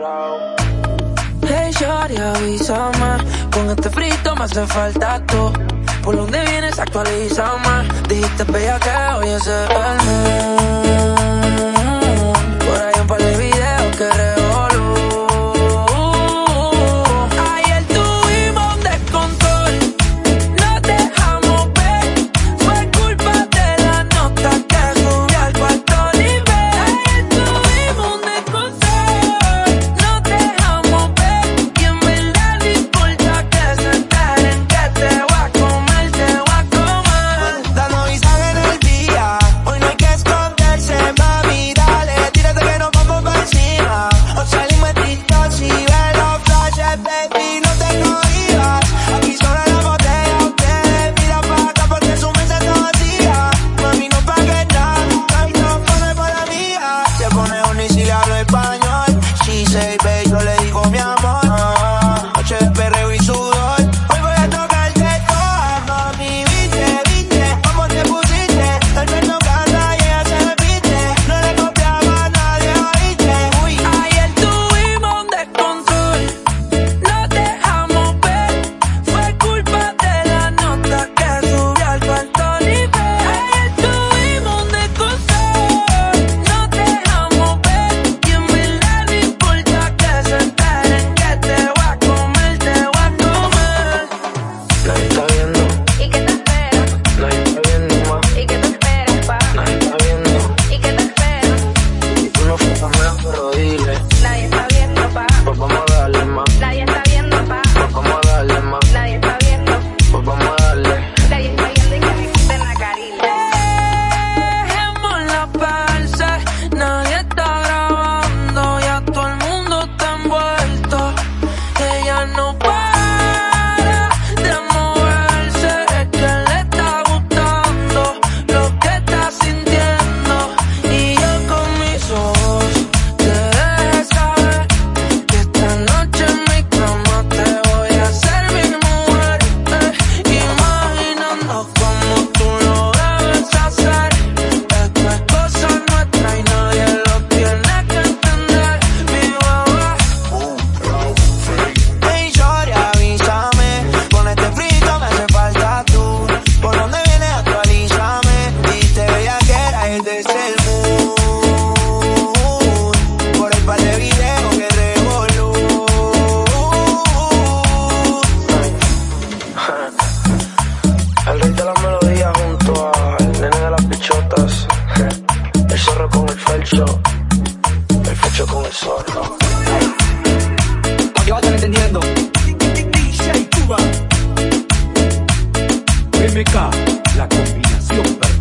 Hey, shawty, avísame. Con este frito me hace falta tú. ¿Por dónde vienes? Actualízame. Dijiste bella que hoy es el el Para que vayan entendiendo. MK, la combinación perfecta.